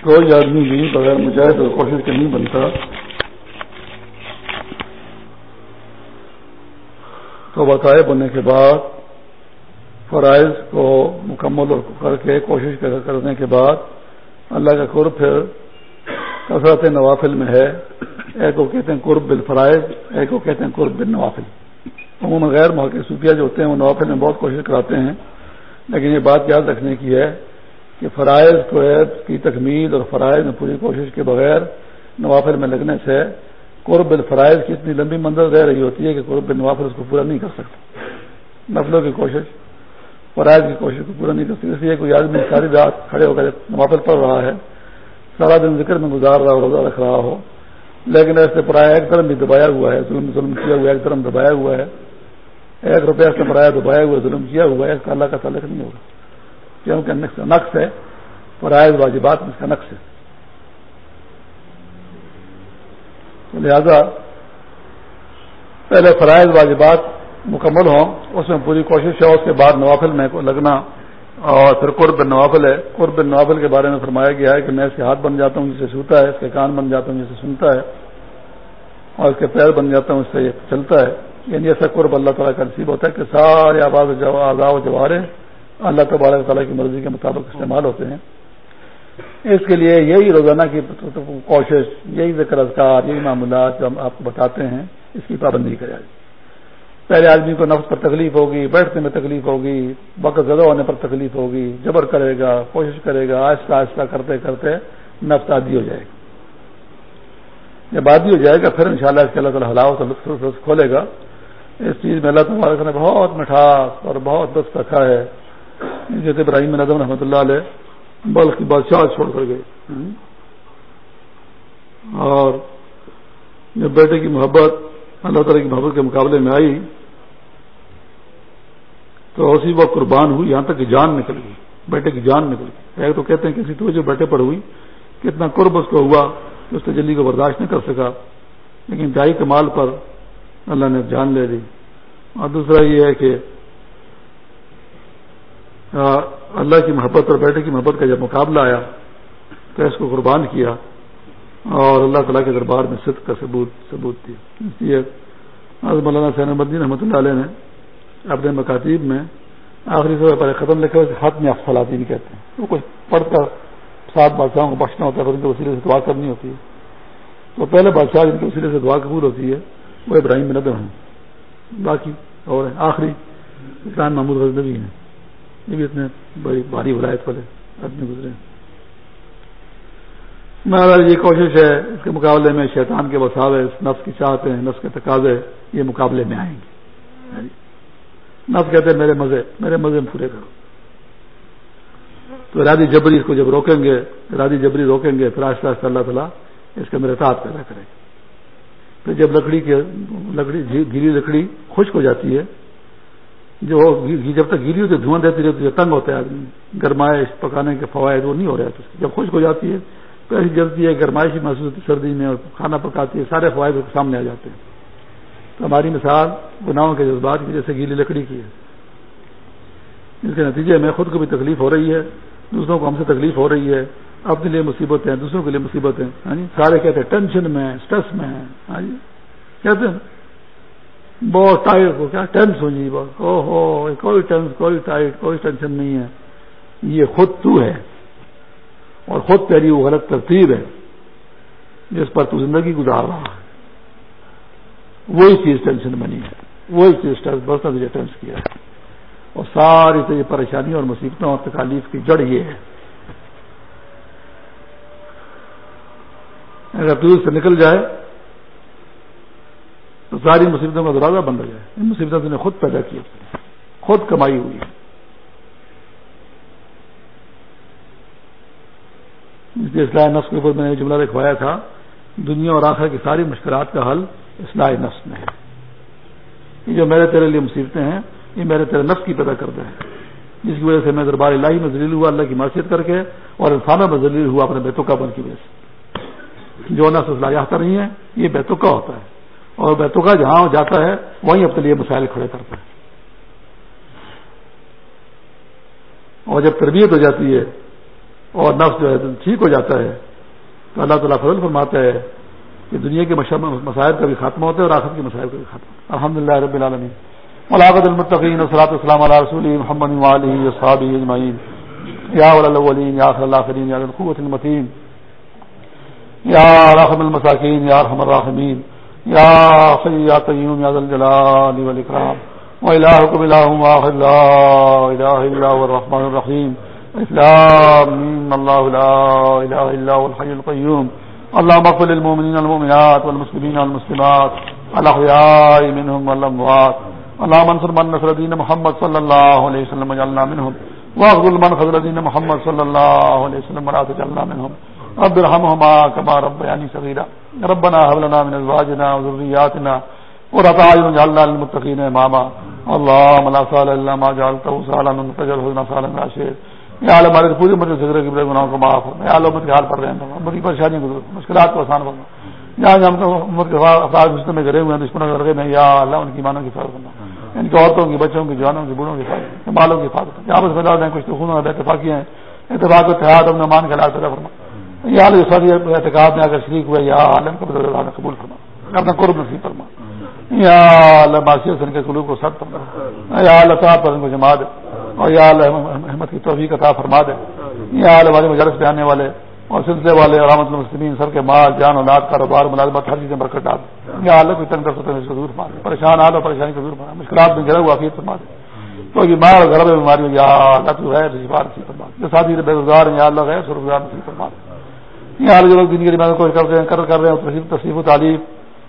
کوئی آدمی بھی بغیر مجاہد اور کوشش کے نہیں بنتا۔ تو بتائے بننے کے بعد، فرائض کو مکمل کر کے کوشش کرنے کے بعد، اللہ کا قرب پھر کثرت نوافل میں ہے۔ ایک کو کہتے ہیں قرب بال فرائض ایک کو کہتے ہیں قرب بال نوافل عموماً غیر موقع صوفیہ جو ہوتے ہیں وہ نوافل میں بہت کوشش کراتے ہیں، لیکن یہ بات یاد رکھنے کی ہے کہ فرائض کو کی تکمیل اور فرائض میں پوری کوشش کے بغیر نوافل میں لگنے سے قرب الفرائض کی اتنی لمبی منظر رہ رہی ہوتی ہے کہ قرب نوافل اس کو پورا نہیں کر سکتا نفلوں کی کوشش، فرائض کی کوشش کو پورا نہیں کر سکتی اس لیے کوئی آدمی ساری رات کھڑے ہو کر نوافل پڑھ رہا ہے، سارا دن ذکر میں گزار رہا ہو، روزہ رکھ رہا ہو، لیکن ایسے پرایا ایک طرف بھی دبایا ہوا ہے، ظلم ظلم کیا ہوا ہے، ایک طرف دبایا ہوا ہے۔ ایک روپیہ سے پرایا دبایا ہوا ظلم کیا ہوا ہے اس کا اللہ کا تعلق نہیں ہوگا۔ کیونکہ نقص ہے فرائض واجبات میں اس کا نقص ہے۔ لہذا پہلے فرائض واجبات مکمل ہوں، اس میں پوری کوشش ہے، اس کے بعد نوافل میں لگنا۔ اور پھر قرب نوافل ہے۔ قرب نوافل کے بارے میں فرمایا گیا ہے کہ میں اس کے ہاتھ بن جاتا ہوں، جسے سوتا ہے، اس کے کان بن جاتا ہوں، جسے سنتا ہے، اور اس کے پیر بن جاتا ہوں، اس سے یہ چلتا ہے۔ یعنی ایسا قرب اللہ تعالیٰ کا نصیب ہوتا ہے کہ سارے آباد آزا و جوارے اللہ تبارک تعالیٰ کی مرضی کے مطابق استعمال ہوتے ہیں۔ اس کے لیے یہی روزانہ کی کوشش، یہی ذکر اذکار، یہی معاملات جو ہم آپ کو بتاتے ہیں، اس کی پابندی کرے پہلے آدمی کو نفس پر تکلیف ہوگی، بیٹھنے میں تکلیف ہوگی، وقت زدہ ہونے پر تکلیف ہوگی، جبر کرے گا، کوشش کرے گا، آہستہ آہستہ کرتے کرتے نفس عادی ہو جائے گا۔ جب عادی ہو جائے گا، پھر انشاءاللہ اس کے اللہ تعالیٰ ہلاؤ تو کھولے گا۔ اس چیز میں اللہ تبارک نے بہت مٹھاس اور بہت دست رکھا ہے۔ جیسے ابراہیم نظم رحمۃ اللہ علیہ بلکہ کی بادشاہ چھوڑ کر گئے۔ اور جب بیٹے کی محبت اللہ تعالی کی محبت کے مقابلے میں آئی تو اسی وقت قربان ہوئی، یہاں تک کہ جان نکل گئی، بیٹے کی جان نکل گئی۔ ایک تو کہتے ہیں کسی تو جو بیٹے پر ہوئی، کتنا قرب اس کو ہوا کہ اس تجلی کو برداشت نہیں کر سکا، لیکن دائی کمال پر اللہ نے جان لے دی اور دوسرا یہ ہے کہ اللہ کی محبت اور بیٹے کی محبت کا جب مقابلہ آیا، تو اس کو قربان کیا اور اللہ تعالیٰ کے دربار میں صدق کا ثبوت ثبوت دیا۔ اس لیے مولانا سین الدین رحمۃ اللہ علیہ نے اپنے مکاتیب میں آخری سے پہلے ختم لکھے ہاتھ میں افسلاطین کہتے ہیں۔ وہ کچھ پڑھ کر سات بادشاہوں کو بخشنا ہوتا ہے ان کے وسیلے سے دعا کرنی ہوتی ہے۔ تو پہلے بادشاہ جن کے وسیلے سے دعا قبول ہوتی ہے، وہ ابراہیم بن ہیں باقی اور آخری اسلام محمود غزنوی ہیں۔ یہ بھی اتنے بڑی بھاری ولایت والے آدمی گزرے مہاراج یہ کوشش ہے، اس کے مقابلے میں شیطان کے وساوے نفس کی چاہتے ہیں نفس کے تقاضے، یہ مقابلے میں آئیں گے۔ ہاں جی۔ نفس کہتے ہیں، میرے مزے میرے مزے میں پورے کرو۔ تو ارادی جبری اس کو جب روکیں گے ارادی جبری روکیں گے، پھر آہستہ آہستہ اللہ تعالیٰ اس کے اندر اطاعت پیدا کرے گا پھر جب لکڑی کے لکڑی گیلی لکڑی خشک ہو جاتی ہے، جو جب تک گیلی ہوتی ہے، دھواں دیتی رہتی ہے، تنگ ہوتا ہے آدمی۔ گرمائش پکانے کے فوائد وہ نہیں ہو رہے جب خشک ہو جاتی ہے، تو ایسی جلدی ہے، گرمائش محسوس ہوتی سردی میں اور کھانا پکاتی ہے، سارے فوائد سامنے آ جاتے ہیں۔ تو ہماری مثال گناہوں کے جذبات کی جیسے گیلی لکڑی کی ہے۔ اس کے نتیجے میں خود کو بھی تکلیف ہو رہی ہے، دوسروں کو ہم سے تکلیف ہو رہی ہے اپنے لیے مصیبتیں دوسروں کے لیے مصیبتیں ہاں جی؟ سارے کہتے ہیں، ٹینشن میں اسٹریس میں ہاں جی؟ کہتے ہیں، بہت ٹائٹ ہو، کیا ٹینس ہو جی بہت۔ او ہو، کوئی ٹینس کوئی ٹائٹ کوئی ٹینشن نہیں ہے۔ یہ خود تو ہے اور خود تیری وہ غلط ترتیب ہے جس پر تو زندگی گزار رہا ہے۔ وہی چیز ٹینشن بنی ہے۔ وہی چیز ٹینس بس تجھے ٹینس کیا ہے۔ اور ساری تجھے پریشانیوں اور مصیبتوں اور تکالیف کی جڑ یہ ہے۔ اگر تو سے نکل جائے، تو ساری مصیبتوں کا دروازہ بند ہو جائے۔ ان مصیبتوں نے خود پیدا کی خود کمائی ہوئی۔ اس لیے اصلاح نفس کے اوپر میں نے جملہ لکھوایا تھا، دنیا اور آخر کی ساری مشکلات کا حل اصلاح نفس میں ہے۔ یہ جو میرے تیرے لیے مصیبتیں ہیں، یہ میرے تیرے نفس کی پیدا کرتے ہیں۔ جس کی وجہ سے میں دربار الہی میں ذلیل ہوا، اللہ کی معاشیت کر کے اور انسانوں میں ذلیل ہوا اپنے بیتوں کا بن کی وجہ سے۔ جو نفس اصلاح یافتہ نہیں ہے، یہ بیتوں کا ہوتا ہے۔ اور بیتوں کا جہاں جاتا ہے، وہیں اپنے لیے مسائل کھڑے کرتا ہے۔ اور جب تربیت ہو جاتی ہے اور نفس جو ہے ٹھیک ہو جاتا ہے، تو اللہ تعالیٰ فضل فرماتا ہے کہ دنیا کے مسائل کا بھی خاتمہ ہوتا ہے اور آخر کے مسائل کا بھی خاتمہ الحمد للہ رب العالمین۔ ملاقت المطقین صلاۃ السلام علیہ رسول محمد علی صحابی اجمعین۔ یا الاولین، یا آخر الاخرین، یا القوت المتین۔ یا رحم المساکین، یا رحم الراحمین، یا خی یا قیوم، یا ذل جلال والاکرام. وإلهكم إله واحد، لا إله إلا هو الرحمن الرحيم إسلام الله لا إله إلا هو الحي القيوم اللهم اغفر للمؤمنين والمؤمنات والمسلمين والمسلمات الأحياء منهم والأموات اللهم انصر من نصر دين محمد صلى الله عليه وسلم وجعلنا منهم. واغفر من خذل دين محمد صلى الله عليه وسلم ولا تجعلنا منهم. رب ارحمهما كما ربياني صغيرا. ربنا هب لنا من ازواجنا وذرياتنا ورفع جعلنا للمتقين اماما اللهم لا سال الا ما جعلته سالا من تجعل حزن من عشير یا اللہ ہمارے پوری مجھے ذکر کی گناہوں کو معاف فرما. یا امت کے حال پر رہے ہیں امت کی پریشانیوں کو مشکلات کو آسان کرنا جہاں ہم تو امت کے افراد رشتے میں گرے ہوئے ہیں دشمنوں کے میں یا اللہ ان کی مانوں کی فرض کرنا ان کی عورتوں کی بچوں کی جوانوں کی بوڑھوں کی مالوں کی فرض جہاں پر فیصلہ ہیں کچھ تو خون اتفاقی ہیں. اتفاق اتحاد ہم نے مان کے علاج پیدا فرما. یا اللہ ساری اعتقاد میں اگر شریک ہوئے یا عالم کو مطلب قبول فرما اپنا قرب نصیب فرما یا اللہ معاشیت ان کے قلوب کو سخت فرما یا اللہ صاحب پر ان کو جما دے۔ اور یا اللہ احمد کی توفیق عطا فرما دے۔ یا اللہ والے مجلس پہ آنے والے اور سلسلے والے رحمت المسلمین، سر کے مال، جان اولاد، کاروبار، ملازمت، ہر چیزیں برکت ڈال یا اللہ کوئی تنگ کر سکتے دور فرما دے۔ پریشان حال اور پریشانی کو دور فرما مشکلات میں گرا ہوا فیت فرما دے۔ تو بیمار اور گھر میں بیماری ہو یا اللہ تو غیر رشوار نصیب فرما دے۔ جو ساتھی بے روزگار ہیں، یا اللہ غیر روزگار نصیب فرما دے۔ یا اللہ جو لوگ دن کی عبادت کوشش کر رہے ہیں کر رہے ہیں تصریف و تعلیم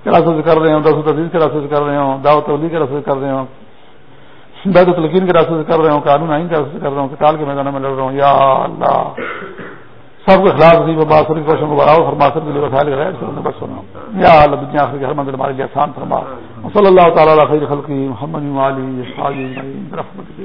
کے راستے سے کر رہے ہوں، درس و تدریس کے راستے سے کر رہے ہوں، دعوت تولی کے راستے سے کر رہے ہوں، بیت القین کے راستے سے کر رہے ہوں، قانون آئین کے راستے سے کر رہا ہوں کتال کے میدانوں میں لڑ رہا ہوں، یا اللہ۔ سب کے خلاف نصیب باسری کوششوں کو بڑھاؤ فرماسر کے لیے وسائل غیر سے بس سنا یا اللہ، دنیا آخر کے ہر منزل ہمارے لیے آسان فرما۔ صلی اللہ تعالیٰ خیر خلقی محمد علی رحمت